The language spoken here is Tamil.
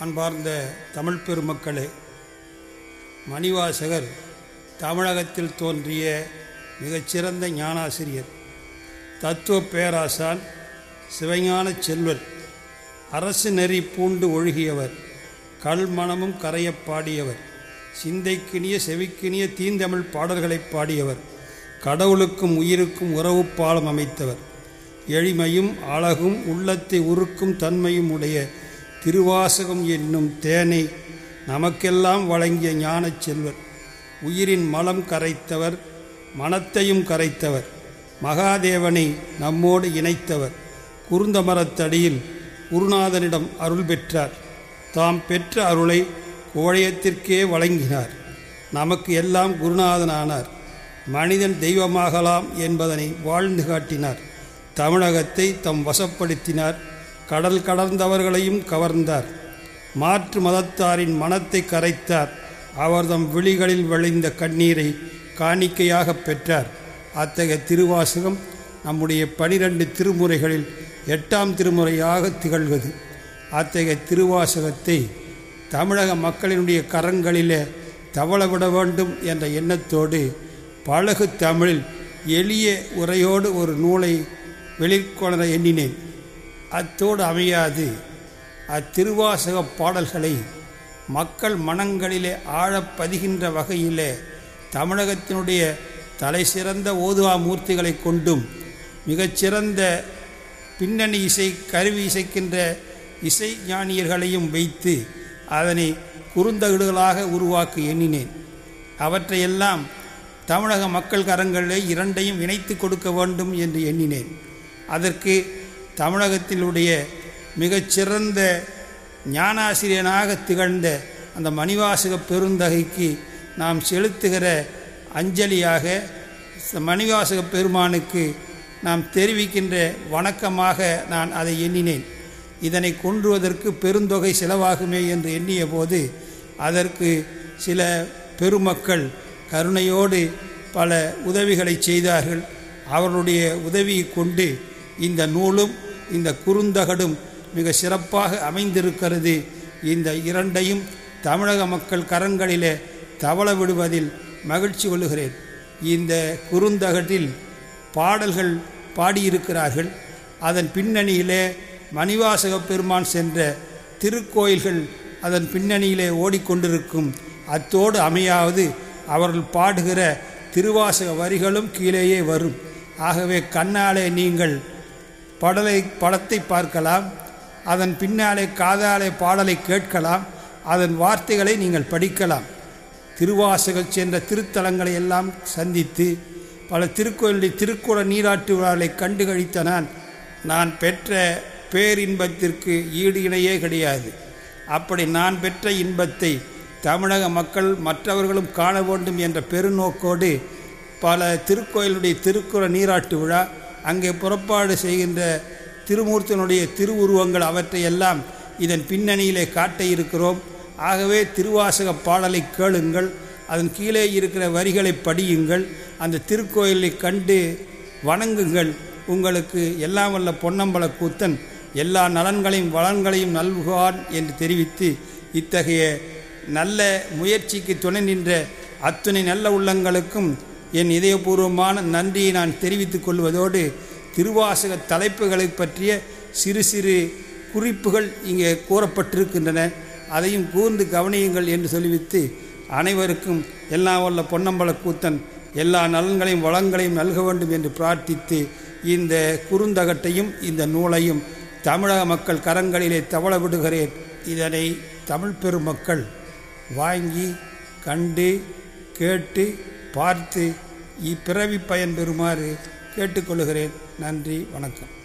அன்பார்ந்த தமிழ் பெருமக்களே மணிவாசகர் தமிழகத்தில் தோன்றிய மிகச்சிறந்த ஞானாசிரியர் தத்துவ பேராசான் சிவஞான செல்வர் அரசு நெறி பூண்டு ஒழுகியவர் கல்மணமும் கரையப் பாடியவர் சிந்தைக்கினிய செவிக்கினிய தீந்தமிழ் பாடல்களைப் பாடியவர் கடவுளுக்கும் உயிருக்கும் உறவு பாலம் அமைத்தவர் எளிமையும் அழகும் உள்ளத்தை உருக்கும் தன்மையும் உடைய திருவாசகம் என்னும் தேனை நமக்கெல்லாம் வழங்கிய ஞானச் செல்வர். உயிரின் மலம் கரைத்தவர் மனத்தையும் கரைத்தவர் மகாதேவனை நம்மோடு இணைத்தவர். குருந்த மரத்தடியில் குருநாதனிடம் அருள் பெற்றார். தாம் பெற்ற அருளை கோழையத்திற்கே வழங்கினார். நமக்கு எல்லாம் குருநாதனானார். மனிதன் தெய்வமாகலாம் என்பதனை வாழ்ந்து காட்டினார். தமிழகத்தை தம் வசப்படுத்தினார். கடல் கடந்தவர்களையும் கவர்ந்தார். மாற்று மதத்தாரின் மனத்தை கரைத்தார். அவர்தம் விழிகளில் விளைந்த கண்ணீரை காணிக்கையாக பெற்றார். அத்தகைய திருவாசகம் நம்முடைய பனிரெண்டு திருமுறைகளில் எட்டாம் திருமுறையாக திகழ்வது. அத்தகைய திருவாசகத்தை தமிழக மக்களினுடைய கரங்களிலே தவளவிட வேண்டும் என்ற எண்ணத்தோடு பழகு தமிழில் எளிய உரையோடு ஒரு நூலை வெளிக்கொணர எண்ணினேன். அத்தோடு அமையாது. அத்திருவாசக பாடல்களை மக்கள் மனங்களிலே ஆழப் பதிகின்ற வகையிலே தமிழகத்தினுடைய தலை சிறந்த ஓதுவா மூர்த்திகளை கொண்டும் மிகச்சிறந்த பின்னணி இசை கருவி இசைக்கின்ற இசை ஞானியர்களையும் வைத்து அதனை குறுந்தகடுகளாக உருவாக்க எண்ணினேன். அவற்றையெல்லாம் தமிழக மக்கள் கரங்களிலே இரண்டையும் இணைத்து கொடுக்க வேண்டும் என்று எண்ணினேன். அதற்கு தமிழகத்தினுடைய மிகச்சிறந்த ஞானாசிரியனாக திகழ்ந்த அந்த மணிவாசக பெருந்தகைக்கு நாம் செலுத்துகிற அஞ்சலியாக மணிவாசக பெருமானுக்கு நாம் தெரிவிக்கின்ற வணக்கமாக நான் அதை எண்ணினேன். இதனை கொன்றுவதற்கு பெருந்தொகை செலவாகுமே என்று எண்ணிய போது அதற்கு சில பெருமக்கள் கருணையோடு பல உதவிகளை செய்தார்கள். அவர்களுடைய உதவியை கொண்டு இந்த நூலும் இந்த குறுந்தகடும் மிக சிறப்பாக அமைந்திருக்கிறது. இந்த இரண்டையும் தமிழக மக்கள் கரங்களிலே தவள விடுவதில் மகிழ்ச்சி கொள்கிறேன் இந்த குறுந்தகட்டில் பாடல்கள் பாடியிருக்கிறார்கள். அதன் பின்னணியிலே மணிவாசக பெருமான் சென்ற திருக்கோயில்கள் அதன் பின்னணியிலே ஓடிக்கொண்டிருக்கும். அத்தோடு அமையாவது அவர்கள் பாடுகிற திருவாசக வரிகளும் கீழேயே வரும். ஆகவே கண்ணாலே நீங்கள் படலை படத்தை பார்க்கலாம். அதன் பின்னாலே காதாலே பாடலை கேட்கலாம். அதன் வார்த்தைகளை நீங்கள் படிக்கலாம். திருவாசகச் சென்ற திருத்தலங்களை எல்லாம் சந்தித்து பல திருக்கோயிலுடைய திருக்குற நீராட்டு விழாவை கண்டு கழித்த நான் நான் பெற்ற பேரின்பத்திற்கு ஈடு இணையே கிடையாது. அப்படி நான் பெற்ற இன்பத்தை தமிழக மக்கள் மற்றவர்களும் காண வேண்டும் என்ற பெருநோக்கோடு பல திருக்கோயிலுடைய திருக்குற நீராட்டு விழா அங்கே புறப்பாடு செய்கின்ற திருமூர்த்தினுடைய திருவுருவங்கள் அவற்றையெல்லாம் இதன் பின்னணியிலே காட்ட இருக்கிறோம். ஆகவே திருவாசக பாடலை கேளுங்கள். அதன் கீழே இருக்கிற வரிகளை படியுங்கள். அந்த திருக்கோயிலை கண்டு வணங்குங்கள். உங்களுக்கு எல்லாம் வல்ல பொன்னம்பல கூத்தன் எல்லா நலன்களையும் வளன்களையும் நல்குவான் என்று தெரிவித்து இத்தகைய நல்ல முயற்சிக்கு துணை நின்ற அத்துணை நல்ல உள்ளங்களுக்கும் என் இதயபூர்வமான நன்றியை நான் தெரிவித்துக் கொள்வதோடு திருவாசக தலைப்புகளை பற்றிய சிறு சிறு குறிப்புகள் இங்கே கூறப்பட்டிருக்கின்றன. அதையும் கூர்ந்து கவனியுங்கள் என்று சொல்லிவித்து அனைவருக்கும் எல்லாம் வல்ல பொன்னம்பல கூத்தன் எல்லா நலன்களையும் வளங்களையும் நல்க வேண்டும் என்று பிரார்த்தித்து இந்த குறுந்தகட்டையும் இந்த நூலையும் தமிழக மக்கள் கரங்களிலே தவள விடுகிறேன். இதனை தமிழ் பெருமக்கள் வாங்கி கண்டு கேட்டு பார்த்து இப்பிறவி பயன் பெறுமாறு கேட்டுக்கொள்கிறேன். நன்றி வணக்கம்.